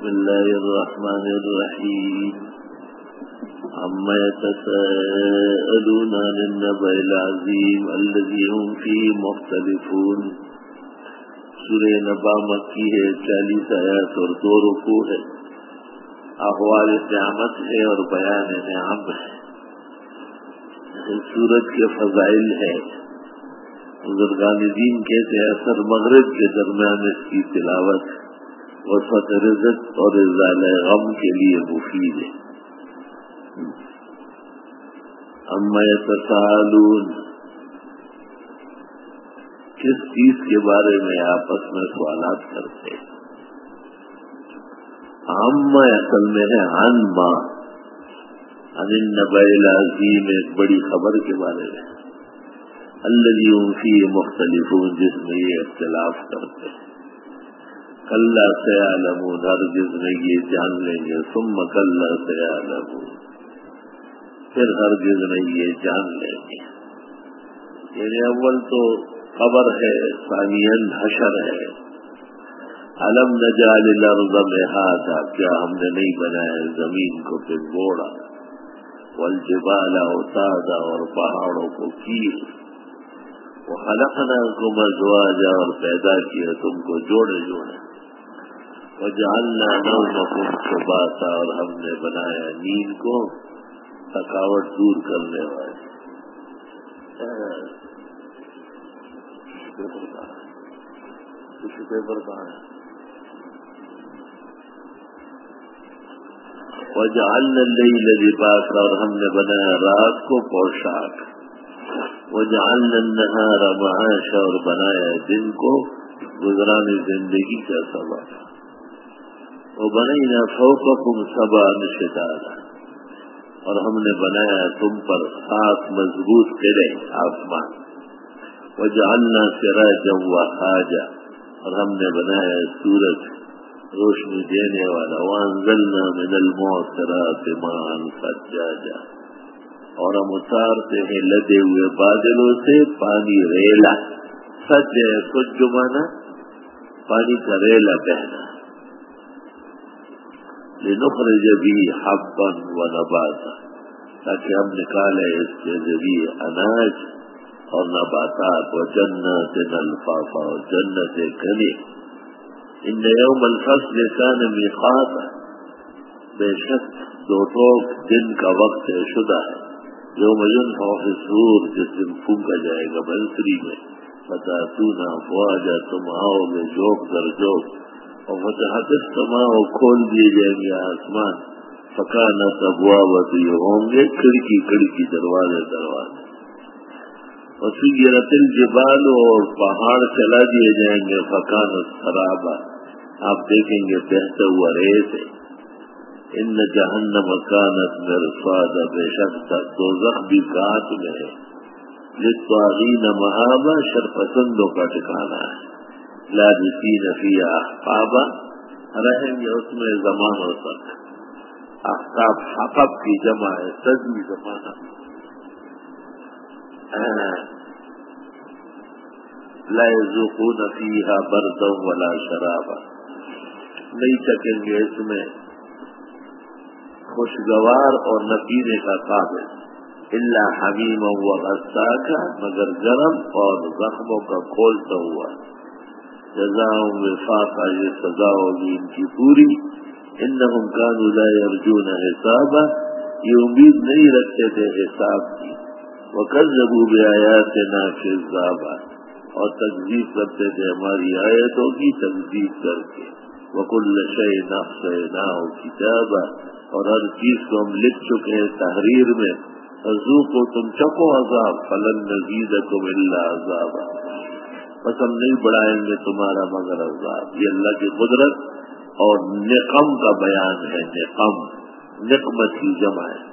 بسم الله الرحمن الرحيم. عما يتساءلون عن النبأ العظيم الذي هم فيه مختلفون. سورہ نبا مکی ہے، چالیس آیات اور دو رکو ہے. احوال قیامت ہے اور بیان نعم ہے. سورت کے فضائل ہے. بزرگان دین کہتے ہیں، اثر مغرب کے درمیان اس کی تلاوت ہے. وسط رزت اور ازال غم کے لیے مفید ہے۔ اما تسالون کس چیز کے بارے میں آپس میں سوالات کرتے اما اصل میں ہے ان ماں ان نبیل عظیم ایک بڑی خبر کے بارے میں۔ اللہ فی مختلف جس میں یہ اختلاف کرتے ہیں۔ کل سے عالم ہر جس میں یہ جان لیں گے سم کل سے عالم پھر ہر جس میں یہ جان لیں گے۔ یعنی اول تو خبر ہے سانین حشر ہے۔ علم نجال الارض لہذا کیا ہم نے نہیں بنایا زمین کو پھر گوڑا والجبال اوتادا اور پہاڑوں کو کی وہ حلقنا کو مزواجا اور پیدا کیا تم کو جوڑے جوڑے۔ جاننا نو سباتا، اور ہم نے بنایا نیند کو تھکاوٹ دور کرنے والے کچھ پیپر کہاں ہے وجعلنا الليل لباسا، اور ہم نے بنایا رات کو پوشاک۔ وجعلنا النهار معاشا، اور بنایا دن کو گزرانی زندگی کا سبب وہ بنائی نہ فوقکم سبا نشدادا اور ہم نے بنایا تم پر سات مضبوط کرے آسمان۔ وہ جاننا سرا جوا خاجا اور ہم نے بنایا سورج روشنی دینے والا۔ وانزلنا من الموسرات مان سجاجا۔ اور ہم اتارتے ہیں لدے ہوئے بادلوں سے پانی ریلا۔ سج ہے کچھ جمانا پانی کا ریلا بہنا۔ لنخرج بھی حبا و نباتا تاکہ ہم نکالے اس کے ذریعے اناج اور نباتات و جنت الفافا و جنت گنے ان یوم الفصل کان میقاتا. بے شک دو ٹوک دن کا وقت شدہ ہے. یوم ينفع في الصور، جس دن پھونکا جائے گا بنسری میں. فتاتونا فواجا تم آؤ گے جوک در جوک اور فتحت السماء کھول دیے جائیں گے آسمان۔ فکانا تبوابت یہ ہوں گے کھڑکی کھڑکی دروازے دروازے۔ وسیرت الجبال اور پہاڑ چلا دیے جائیں گے فکان خرابا آپ دیکھیں گے بہتا ہوا ریت ہے۔ ان جہنم کانت مرصاد بے شک تک دو بھی کانچ میں ہے۔ لطواغین محابا شرپسندوں کا ٹھکانا ہے۔ لابسین فیہا احقابا رہیں گے اس میں زمانوں تک احقاب حقب کی جمع ہے سجی زمانہ لا يذوقون فيها بردا ولا شرابا. نہیں چکیں گے اس میں خوشگوار اور نہ پینے کا قابل اللہ حمیم و غصہ کا مگر گرم اور زخموں کا کھولتا ہوا. جزا وفاق یہ سزا ہوگی ان کی پوری ان کانوا لا يرجون حسابا. یہ امید نہیں رکھتے تھے حساب کی وہ کل جبو بے آیات نا اور تجزیب کرتے تھے ہماری آیتوں کی تجزیب کر کے وکل شے نقش نہ ہو کتابا اور ہر چیز کو ہم لکھ چکے ہیں تحریر میں. حضو کو تم چکو عذاب. فلن نزید کو ملا عذاب بس ہم نہیں بڑھائیں گے تمہارا مگر عذاب یہ اللہ کی قدرت اور نقم کا بیان ہے، نقم، نقمت کی جمع ہے۔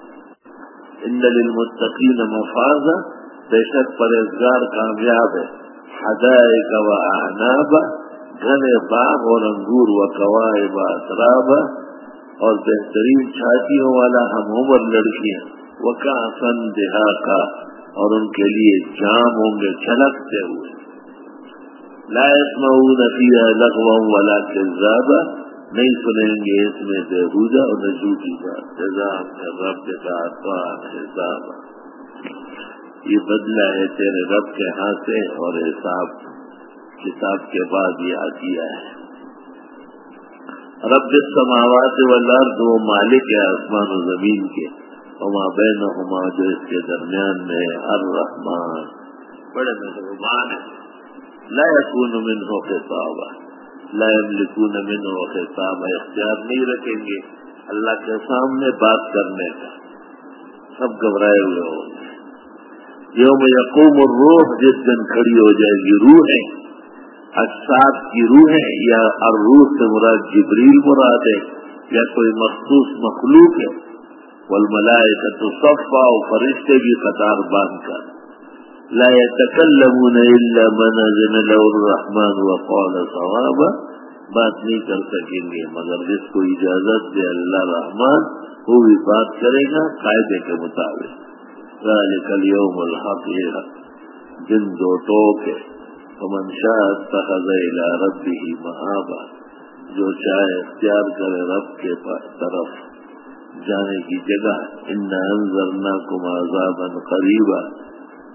ان للمتقین مفاظ بے شک پرہزگار کامیاب ہے۔ ہدائے و اعناب، گھنے باغ اور انگور و قواعب اطراب، اور بہترین چھاتیوں والا ہم عمر لڑکیاں۔ وہ کا سن دہا کا اور ان کے لیے جام ہوں گے، چھلکتے ہوئے۔ لا يسمعون فيها لغوا ولا كذابا، نہیں سنیں گے اس میں سے روزہ اور جھوٹی بات جزا رب کا آسان حساب۔ یہ بدلہ ہے تیرے رب کے ہاتھ سے اور حساب کتاب کے بعد یہ آتیا ہے۔ رب سماوات والارض وہ مالک ہے آسمان و زمین کے۔ ہما بین ہما جو اس کے درمیان میں الرحمان بڑے مہربان ہے لا یکون من ہو کے لا يملكون منه خطاب اختیار نہیں رکھیں گے. اللہ کے سامنے بات کرنے کا. سب گھبرائے ہوئے ہوں گے. یوم یقوم الروح، جس دن کھڑی ہو جائے گی روحیں اجساد کی روحیں یا روح سے مراد جبریل مراد ہے یا کوئی مخصوص مخلوق ہے. والملائکہ تو صفا اور فرشتے بھی قطار باندھ کر. لا يتكلمون الا من اذن له الرحمن وقال صوابا. بات نہیں کر سکیں گے، مگر جس کو اجازت دے اللہ رحمان، وہ بھی بات کرے گا قاعدے کے مطابق. ذلك اليوم الحق، یہ دن دو ٹوک ہے. فمن شاء اتخذ الى ربه مآبا، جو چاہے اختیار کرے رب کے طرف جانے کی جگہ ان انذرناکم عذابا قریبا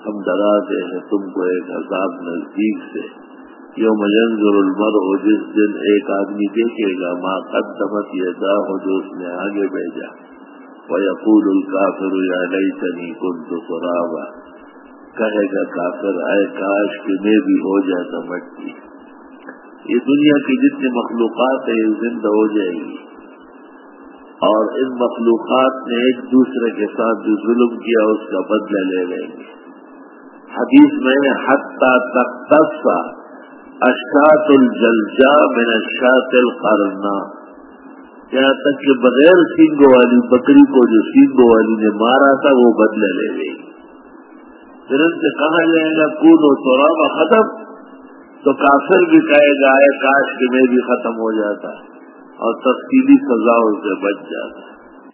ہم ڈراتے ہیں تم کو ایک عذاب نزدیک سے۔ یوں مجنظر المر ہو جس دن ایک آدمی دیکھے گا ماں قدمت یہ دا ہو جو اس نے آگے بھیجا۔ وہ یقول الکافر، یا لئی تنی کن تو سرابا کہے گا کافر آئے کاش کہ میں بھی ہو جاتا مٹی۔ یہ دنیا کی جتنی مخلوقات ہیں، یہ زندہ ہو جائے گی۔ اور ان مخلوقات نے ایک دوسرے کے ساتھ جو ظلم کیا، اس کا بدلہ لے لیں گے۔ حدیث میں حتہ تک اشاط الجلجا من اشاط القرنا یہاں تک کہ بغیر سینگوں والی، بکری کو جو سینگوں والی نے مارا تھا، وہ بدلے لے گئی پھر ان سے کہا جائے گا کون و تو ختم۔ تو کافر بھی کہے گا اے کاش کہ میں بھی ختم ہو جاتا اور تفصیلی سزاؤں سے بچ جاتا۔